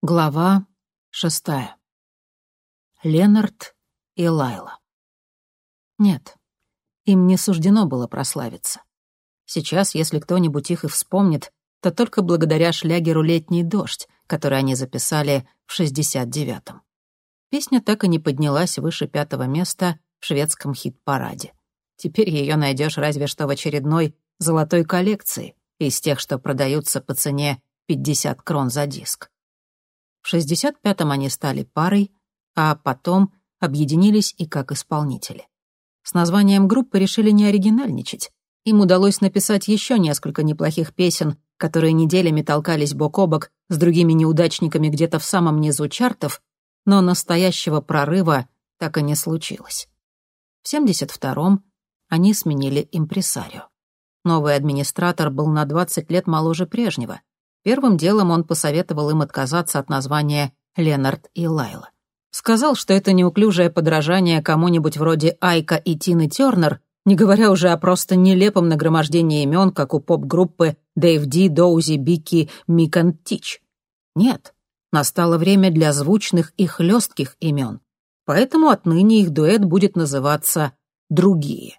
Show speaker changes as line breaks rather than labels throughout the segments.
Глава шестая. Ленард и Лайла. Нет, им не суждено было прославиться. Сейчас, если кто-нибудь их и вспомнит, то только благодаря шлягеру «Летний дождь», который они записали в 69-м. Песня так и не поднялась выше пятого места в шведском хит-параде. Теперь ее найдешь разве что в очередной золотой коллекции из тех, что продаются по цене 50 крон за диск. В 65-м они стали парой, а потом объединились и как исполнители. С названием группы решили не оригинальничать. Им удалось написать еще несколько неплохих песен, которые неделями толкались бок о бок с другими неудачниками где-то в самом низу чартов, но настоящего прорыва так и не случилось. В 72-м они сменили импресарио. Новый администратор был на 20 лет моложе прежнего, Первым делом он посоветовал им отказаться от названия «Ленард и Лайла». Сказал, что это неуклюжее подражание кому-нибудь вроде Айка и Тины Тернер, не говоря уже о просто нелепом нагромождении имен, как у поп-группы Дэйв Ди, Доузи, Бики, Микан Тич. Нет, настало время для звучных и хлестких имен. Поэтому отныне их дуэт будет называться «Другие».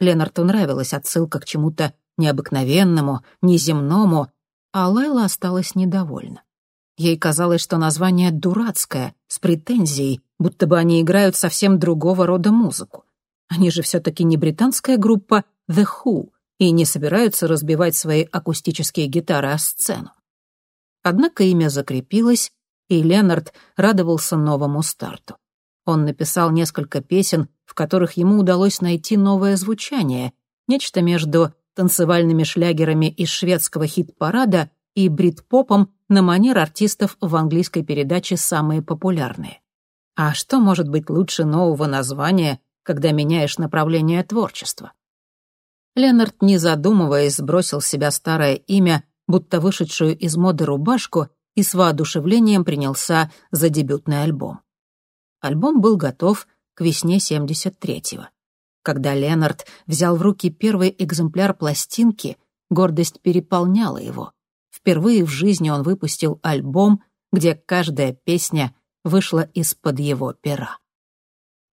Ленарту нравилась отсылка к чему-то необыкновенному, неземному, а Лайла осталась недовольна. Ей казалось, что название дурацкое, с претензией, будто бы они играют совсем другого рода музыку. Они же все-таки не британская группа The Who и не собираются разбивать свои акустические гитары о сцену. Однако имя закрепилось, и Ленард радовался новому старту. Он написал несколько песен, в которых ему удалось найти новое звучание, нечто между танцевальными шлягерами из шведского хит-парада и брит-попом на манер артистов в английской передаче «Самые популярные». А что может быть лучше нового названия, когда меняешь направление творчества? Ленард, не задумываясь, сбросил с себя старое имя, будто вышедшую из моды рубашку, и с воодушевлением принялся за дебютный альбом. Альбом был готов к весне 73-го. Когда Ленард взял в руки первый экземпляр пластинки, гордость переполняла его. Впервые в жизни он выпустил альбом, где каждая песня вышла из-под его пера.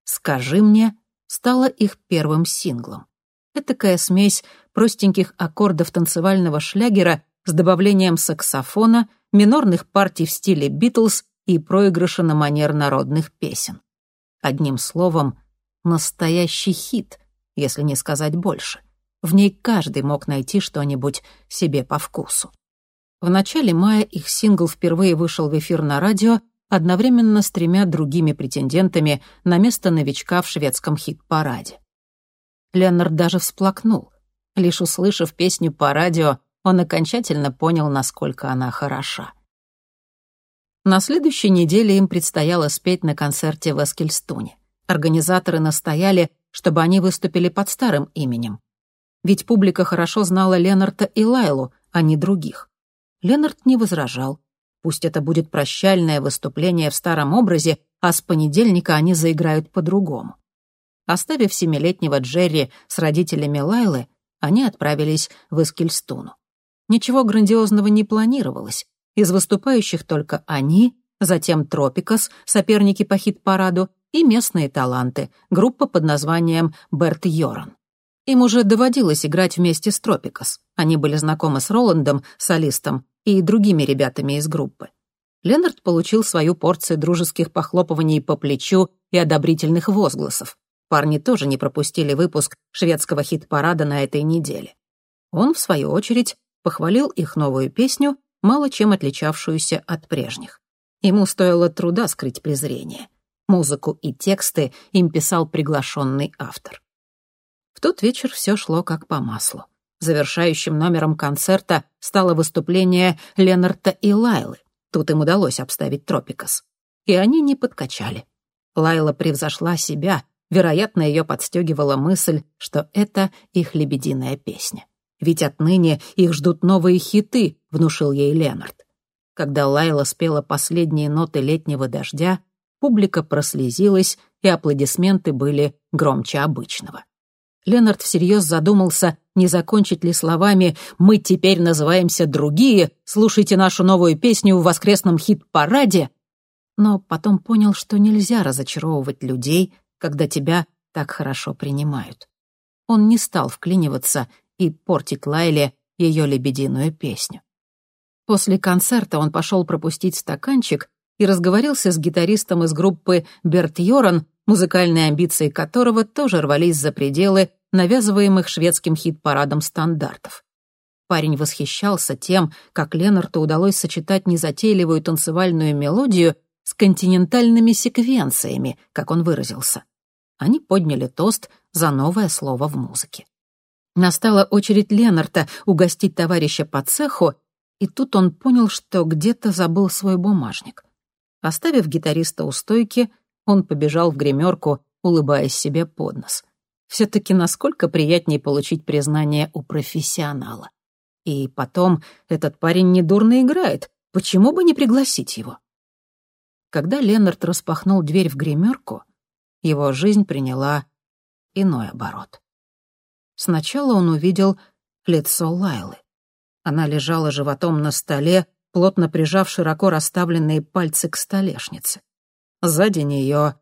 «Скажи мне» стала их первым синглом. Этакая смесь простеньких аккордов танцевального шлягера с добавлением саксофона, минорных партий в стиле «Битлз» и проигрыша на манер народных песен. Одним словом, настоящий хит, если не сказать больше. В ней каждый мог найти что-нибудь себе по вкусу. В начале мая их сингл впервые вышел в эфир на радио одновременно с тремя другими претендентами на место новичка в шведском хит-параде. Леннард даже всплакнул. Лишь услышав песню по радио, он окончательно понял, насколько она хороша. На следующей неделе им предстояло спеть на концерте в Эскельстуне. Организаторы настояли, чтобы они выступили под старым именем. Ведь публика хорошо знала Ленарта и Лайлу, а не других. Ленард не возражал. Пусть это будет прощальное выступление в старом образе, а с понедельника они заиграют по-другому. Оставив семилетнего Джерри с родителями Лайлы, они отправились в Эскельстуну. Ничего грандиозного не планировалось. Из выступающих только они, затем Тропикас, соперники по хит-параду, и местные таланты, группа под названием Берт Йоран. Им уже доводилось играть вместе с Тропикас. Они были знакомы с Роландом, солистом, и другими ребятами из группы. Ленард получил свою порцию дружеских похлопываний по плечу и одобрительных возгласов. Парни тоже не пропустили выпуск шведского хит-парада на этой неделе. Он, в свою очередь, похвалил их новую песню, мало чем отличавшуюся от прежних. Ему стоило труда скрыть презрение — Музыку и тексты им писал приглашенный автор. В тот вечер все шло как по маслу. Завершающим номером концерта стало выступление Ленарта и Лайлы. Тут им удалось обставить Тропикас. И они не подкачали. Лайла превзошла себя, вероятно, ее подстегивала мысль, что это их лебединая песня. Ведь отныне их ждут новые хиты, внушил ей Ленард. Когда Лайла спела последние ноты летнего дождя, публика прослезилась, и аплодисменты были громче обычного. Ленард всерьез задумался, не закончить ли словами «Мы теперь называемся другие, слушайте нашу новую песню в воскресном хит-параде», но потом понял, что нельзя разочаровывать людей, когда тебя так хорошо принимают. Он не стал вклиниваться и портить Лайле ее лебединую песню. После концерта он пошел пропустить стаканчик и разговорился с гитаристом из группы Берт Йоран, музыкальные амбиции которого тоже рвались за пределы навязываемых шведским хит-парадом стандартов. Парень восхищался тем, как Ленарту удалось сочетать незатейливую танцевальную мелодию с континентальными секвенциями, как он выразился. Они подняли тост за новое слово в музыке. Настала очередь Ленарта угостить товарища по цеху, и тут он понял, что где-то забыл свой бумажник. Оставив гитариста у стойки, он побежал в гримерку, улыбаясь себе под нос. Все-таки насколько приятнее получить признание у профессионала. И потом, этот парень недурно играет, почему бы не пригласить его? Когда Ленард распахнул дверь в гримерку, его жизнь приняла иной оборот. Сначала он увидел лицо Лайлы. Она лежала животом на столе, плотно прижав широко расставленные пальцы к столешнице. Сзади нее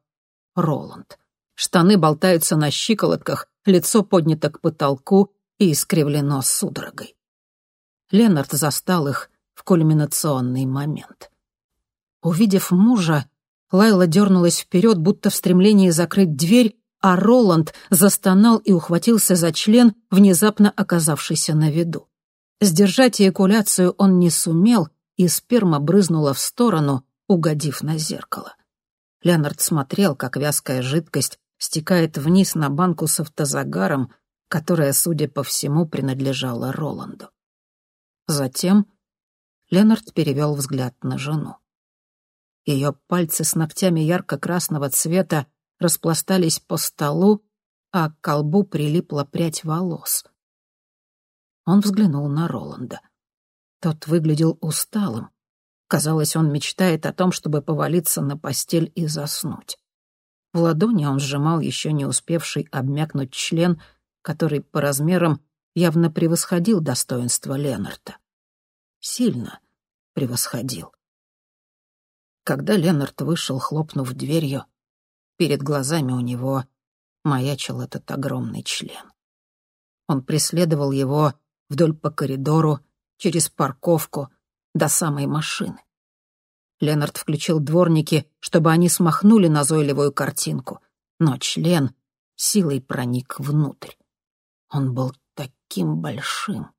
Роланд. Штаны болтаются на щиколотках, лицо поднято к потолку и искривлено судорогой. Ленард застал их в кульминационный момент. Увидев мужа, Лайла дернулась вперед, будто в стремлении закрыть дверь, а Роланд застонал и ухватился за член, внезапно оказавшийся на виду. Сдержать эякуляцию он не сумел, и сперма брызнула в сторону, угодив на зеркало. Леонард смотрел, как вязкая жидкость стекает вниз на банку с автозагаром, которая, судя по всему, принадлежала Роланду. Затем Ленард перевел взгляд на жену. Ее пальцы с ногтями ярко-красного цвета распластались по столу, а к колбу прилипла прядь волос. Он взглянул на Роланда. Тот выглядел усталым. Казалось, он мечтает о том, чтобы повалиться на постель и заснуть. В ладони он сжимал еще не успевший обмякнуть член, который по размерам явно превосходил достоинство Ленарта. Сильно превосходил. Когда Ленард вышел, хлопнув дверью, перед глазами у него маячил этот огромный член. Он преследовал его вдоль по коридору, через парковку, до самой машины. Ленард включил дворники, чтобы они смахнули назойливую картинку, но член силой проник внутрь. Он был таким большим.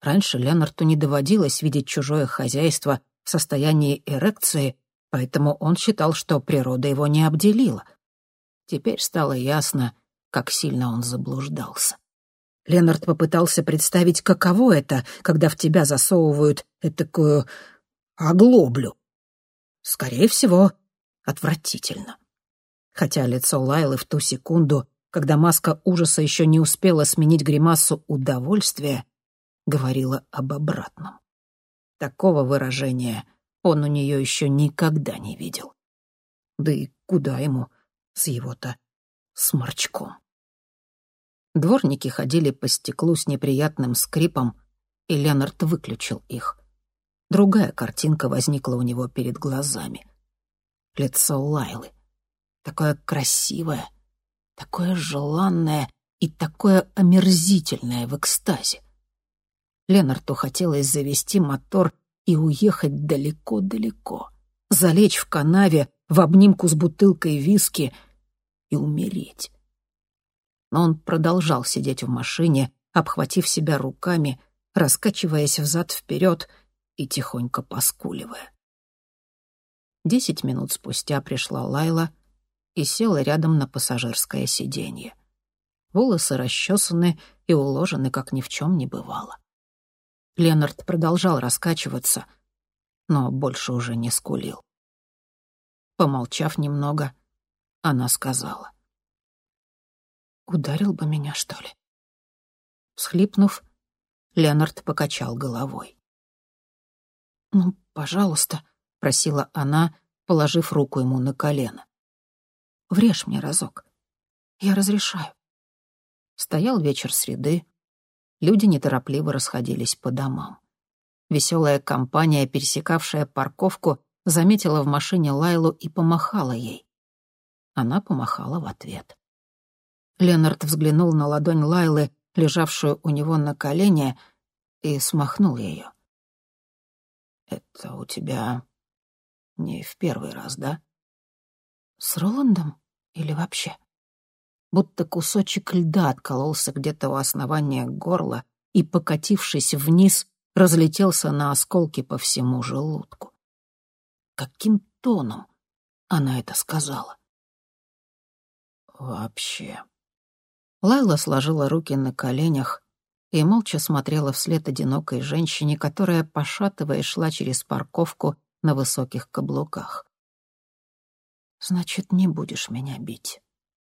Раньше Ленарту не доводилось видеть чужое хозяйство в состоянии эрекции, поэтому он считал, что природа его не обделила. Теперь стало ясно, как сильно он заблуждался. Ленард попытался представить, каково это, когда в тебя засовывают такую оглоблю. Скорее всего, отвратительно. Хотя лицо Лайлы в ту секунду, когда маска ужаса еще не успела сменить гримасу удовольствия, говорило об обратном. Такого выражения он у нее еще никогда не видел. Да и куда ему с его-то сморчком? Дворники ходили по стеклу с неприятным скрипом, и Ленард выключил их. Другая картинка возникла у него перед глазами. Лицо Лайлы. Такое красивое, такое желанное и такое омерзительное в экстазе. Ленарту хотелось завести мотор и уехать далеко-далеко, залечь в канаве в обнимку с бутылкой виски и умереть но он продолжал сидеть в машине, обхватив себя руками, раскачиваясь взад-вперед и тихонько поскуливая. Десять минут спустя пришла Лайла и села рядом на пассажирское сиденье. Волосы расчесаны и уложены, как ни в чем не бывало. Ленард продолжал раскачиваться, но больше уже не скулил. Помолчав немного, она сказала. Ударил бы меня, что ли? Схлипнув, Леонард покачал головой. «Ну, пожалуйста», — просила она, положив руку ему на колено. «Врежь мне разок. Я разрешаю. Стоял вечер среды. Люди неторопливо расходились по домам. Веселая компания, пересекавшая парковку, заметила в машине Лайлу и помахала ей. Она помахала в ответ. Ленард взглянул на ладонь Лайлы, лежавшую у него на колене, и смахнул ее. «Это у тебя не в первый раз, да?» «С Роландом? Или вообще?» Будто кусочек льда откололся где-то у основания горла и, покатившись вниз, разлетелся на осколки по всему желудку. Каким тоном она это сказала? «Вообще», Лайла сложила руки на коленях и молча смотрела вслед одинокой женщине, которая, пошатывая, шла через парковку на высоких каблуках. «Значит, не будешь меня бить,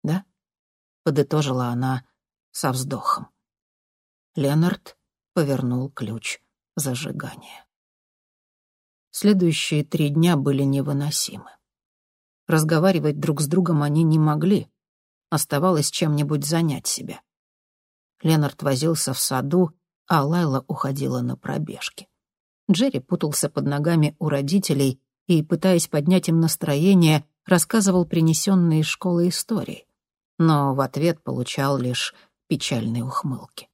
да?» — подытожила она со вздохом. Ленард повернул ключ зажигания. Следующие три дня были невыносимы. Разговаривать друг с другом они не могли, Оставалось чем-нибудь занять себя. Ленард возился в саду, а Лайла уходила на пробежки. Джерри путался под ногами у родителей и, пытаясь поднять им настроение, рассказывал принесенные из школы истории. Но в ответ получал лишь печальные ухмылки.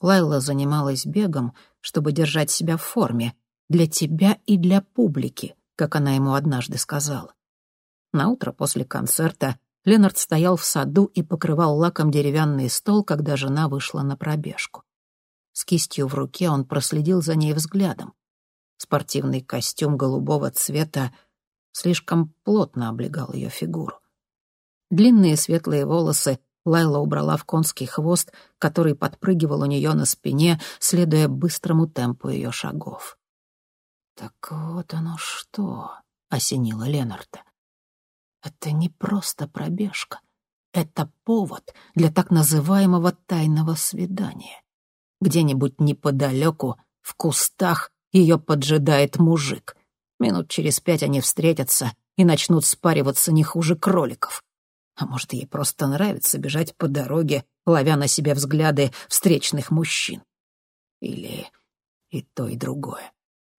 Лайла занималась бегом, чтобы держать себя в форме, для тебя и для публики, как она ему однажды сказала. Наутро после концерта Ленард стоял в саду и покрывал лаком деревянный стол, когда жена вышла на пробежку. С кистью в руке он проследил за ней взглядом. Спортивный костюм голубого цвета слишком плотно облегал ее фигуру. Длинные светлые волосы Лайла убрала в конский хвост, который подпрыгивал у нее на спине, следуя быстрому темпу ее шагов. «Так вот оно что!» — осенило Ленарда. Это не просто пробежка. Это повод для так называемого тайного свидания. Где-нибудь неподалеку, в кустах, ее поджидает мужик. Минут через пять они встретятся и начнут спариваться не хуже кроликов. А может, ей просто нравится бежать по дороге, ловя на себя взгляды встречных мужчин. Или и то, и другое.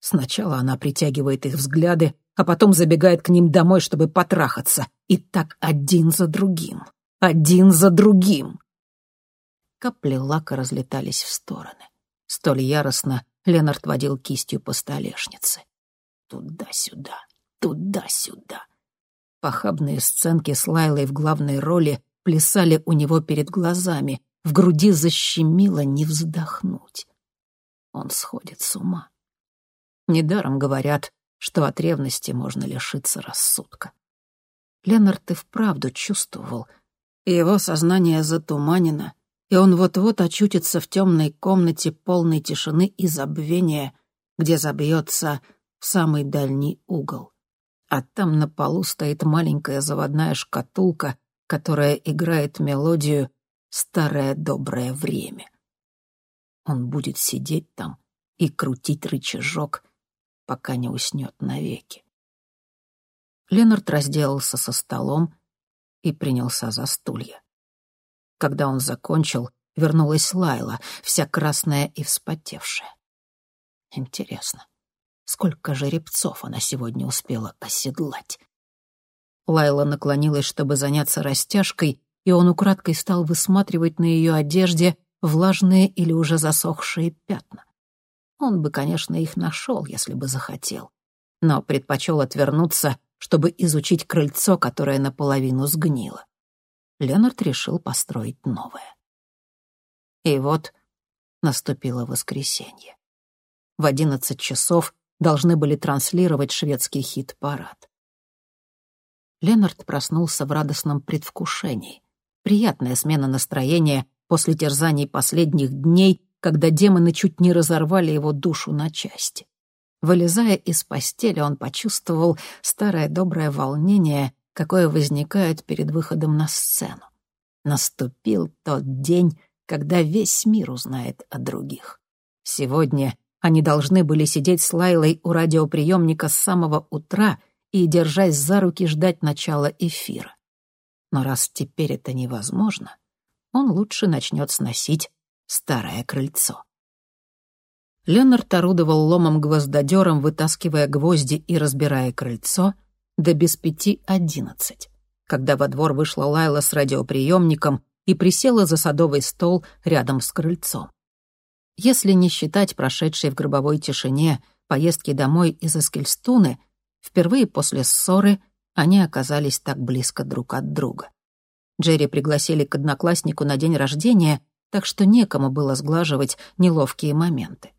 Сначала она притягивает их взгляды, а потом забегает к ним домой, чтобы потрахаться. И так один за другим, один за другим. Капли лака разлетались в стороны. Столь яростно Ленард водил кистью по столешнице. Туда-сюда, туда-сюда. Похабные сценки с Лайлой в главной роли плясали у него перед глазами, в груди защемило не вздохнуть. Он сходит с ума. Недаром говорят, что от ревности можно лишиться рассудка. Ленард и вправду чувствовал, его сознание затуманено, и он вот-вот очутится в темной комнате полной тишины и забвения, где забьется в самый дальний угол. А там на полу стоит маленькая заводная шкатулка, которая играет мелодию «Старое доброе время». Он будет сидеть там и крутить рычажок, пока не уснет навеки. Ленард разделался со столом и принялся за стулья. Когда он закончил, вернулась Лайла, вся красная и вспотевшая. Интересно, сколько жеребцов она сегодня успела оседлать? Лайла наклонилась, чтобы заняться растяжкой, и он украдкой стал высматривать на ее одежде влажные или уже засохшие пятна. Он бы, конечно, их нашел, если бы захотел, но предпочел отвернуться, чтобы изучить крыльцо, которое наполовину сгнило. Ленард решил построить новое. И вот наступило воскресенье. В одиннадцать часов должны были транслировать шведский хит-парад. Ленард проснулся в радостном предвкушении. Приятная смена настроения после терзаний последних дней когда демоны чуть не разорвали его душу на части. Вылезая из постели, он почувствовал старое доброе волнение, какое возникает перед выходом на сцену. Наступил тот день, когда весь мир узнает о других. Сегодня они должны были сидеть с Лайлой у радиоприемника с самого утра и, держась за руки, ждать начала эфира. Но раз теперь это невозможно, он лучше начнет сносить старое крыльцо. Ленард орудовал ломом-гвоздодером, вытаскивая гвозди и разбирая крыльцо, до без пяти одиннадцать, когда во двор вышла Лайла с радиоприемником и присела за садовый стол рядом с крыльцом. Если не считать прошедшей в гробовой тишине поездки домой из Эскельстуны, впервые после ссоры они оказались так близко друг от друга. Джерри пригласили к однокласснику на день рождения, так что некому было сглаживать неловкие моменты.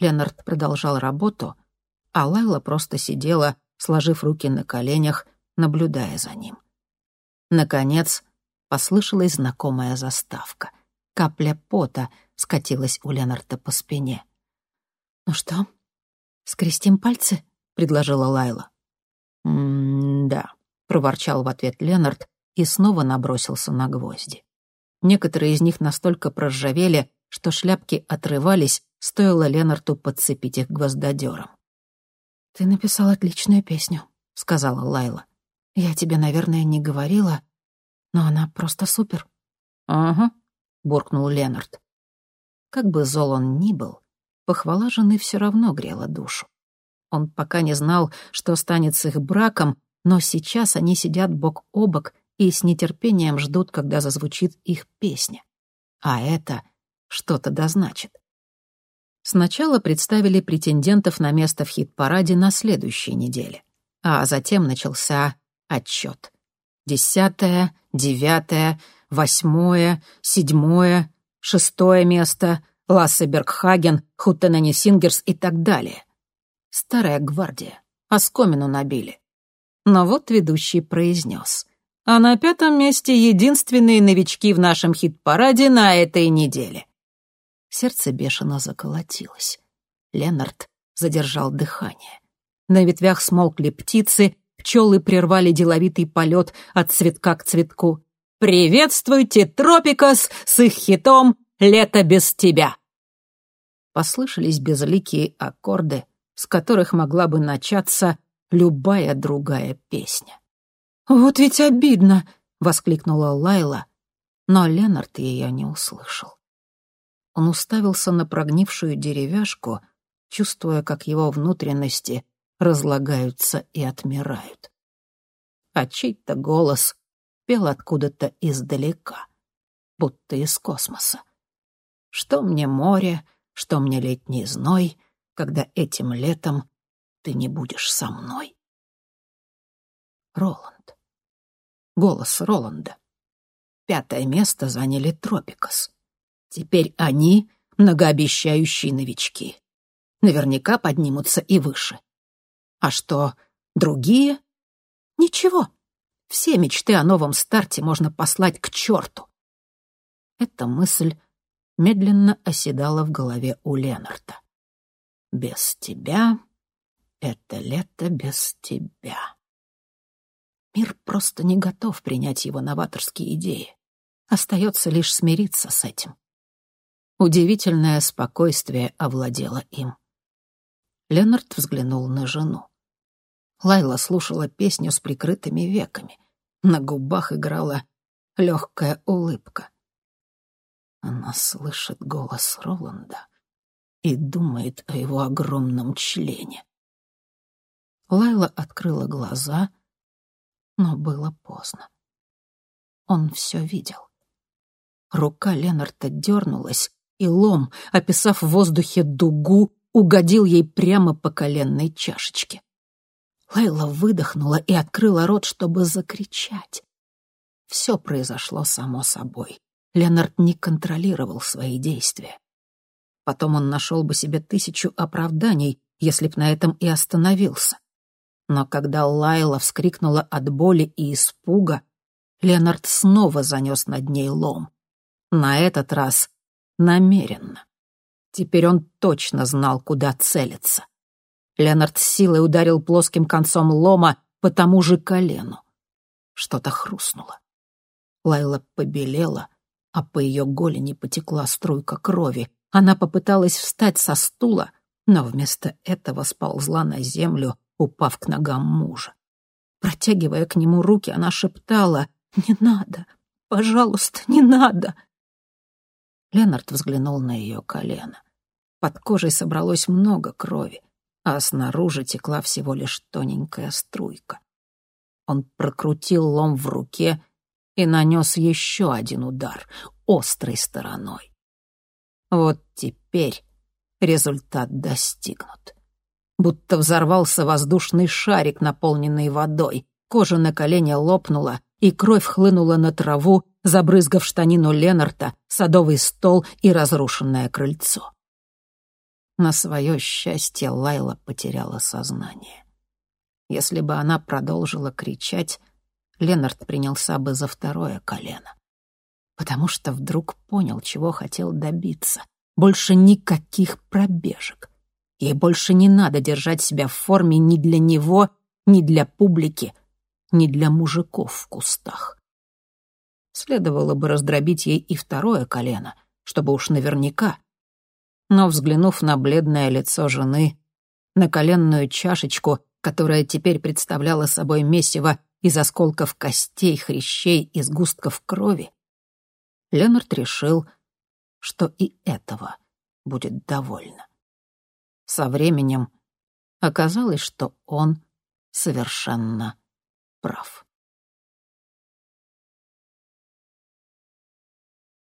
Ленард продолжал работу, а Лайла просто сидела, сложив руки на коленях, наблюдая за ним. Наконец, послышалась знакомая заставка. Капля пота скатилась у Ленарда по спине. «Ну что, скрестим пальцы?» — предложила Лайла. «М-да», — проворчал в ответ Ленард и снова набросился на гвозди. Некоторые из них настолько проржавели, что шляпки отрывались, стоило Ленарту подцепить их гвоздодером. «Ты написал отличную песню», — сказала Лайла. «Я тебе, наверное, не говорила, но она просто супер». «Ага», — буркнул Ленард. Как бы зол он ни был, похвала жены все равно грела душу. Он пока не знал, что станет с их браком, но сейчас они сидят бок о бок и с нетерпением ждут, когда зазвучит их песня. А это что-то дозначит. Сначала представили претендентов на место в хит-параде на следующей неделе, а затем начался отчет. Десятое, девятое, восьмое, седьмое, шестое место, Лассе Бергхаген, Хуттенени Сингерс и так далее. Старая гвардия. Оскомину набили. Но вот ведущий произнес — а на пятом месте единственные новички в нашем хит-параде на этой неделе. Сердце бешено заколотилось. Ленард задержал дыхание. На ветвях смолкли птицы, пчелы прервали деловитый полет от цветка к цветку. «Приветствуйте, Тропикос, с их хитом «Лето без тебя!» Послышались безликие аккорды, с которых могла бы начаться любая другая песня. «Вот ведь обидно!» — воскликнула Лайла, но Ленард ее не услышал. Он уставился на прогнившую деревяшку, чувствуя, как его внутренности разлагаются и отмирают. А чей-то голос пел откуда-то издалека, будто из космоса. «Что мне море, что мне летний зной, когда этим летом ты не будешь со мной?» Роланд. Голос Роланда. Пятое место заняли Тропикос. Теперь они — многообещающие новички. Наверняка поднимутся и выше. А что, другие? Ничего. Все мечты о новом старте можно послать к черту. Эта мысль медленно оседала в голове у Ленарта. «Без тебя — это лето без тебя». Мир просто не готов принять его новаторские идеи. Остается лишь смириться с этим. Удивительное спокойствие овладело им. Ленард взглянул на жену. Лайла слушала песню с прикрытыми веками. На губах играла легкая улыбка. Она слышит голос Роланда и думает о его огромном члене. Лайла открыла глаза — но было поздно. Он все видел. Рука Ленарта дернулась, и лом, описав в воздухе дугу, угодил ей прямо по коленной чашечке. Лайла выдохнула и открыла рот, чтобы закричать. Все произошло само собой. Ленард не контролировал свои действия. Потом он нашел бы себе тысячу оправданий, если б на этом и остановился. Но когда Лайла вскрикнула от боли и испуга, Леонард снова занес над ней лом. На этот раз намеренно. Теперь он точно знал, куда целиться. Леонард силой ударил плоским концом лома по тому же колену. Что-то хрустнуло. Лайла побелела, а по ее голени потекла струйка крови. Она попыталась встать со стула, но вместо этого сползла на землю упав к ногам мужа. Протягивая к нему руки, она шептала «Не надо, Пожалуйста, не надо!» Ленард взглянул на ее колено. Под кожей собралось много крови, а снаружи текла всего лишь тоненькая струйка. Он прокрутил лом в руке и нанес еще один удар, острой стороной. Вот теперь результат достигнут. Будто взорвался воздушный шарик, наполненный водой. Кожа на колене лопнула, и кровь хлынула на траву, забрызгав штанину Ленарта, садовый стол и разрушенное крыльцо. На свое счастье Лайла потеряла сознание. Если бы она продолжила кричать, Ленард принялся бы за второе колено. Потому что вдруг понял, чего хотел добиться. Больше никаких пробежек. Ей больше не надо держать себя в форме ни для него, ни для публики, ни для мужиков в кустах. Следовало бы раздробить ей и второе колено, чтобы уж наверняка. Но, взглянув на бледное лицо жены, на коленную чашечку, которая теперь представляла собой месиво из осколков костей, хрящей и сгустков крови, Ленард решил, что и этого будет довольно. Со временем оказалось, что он совершенно прав.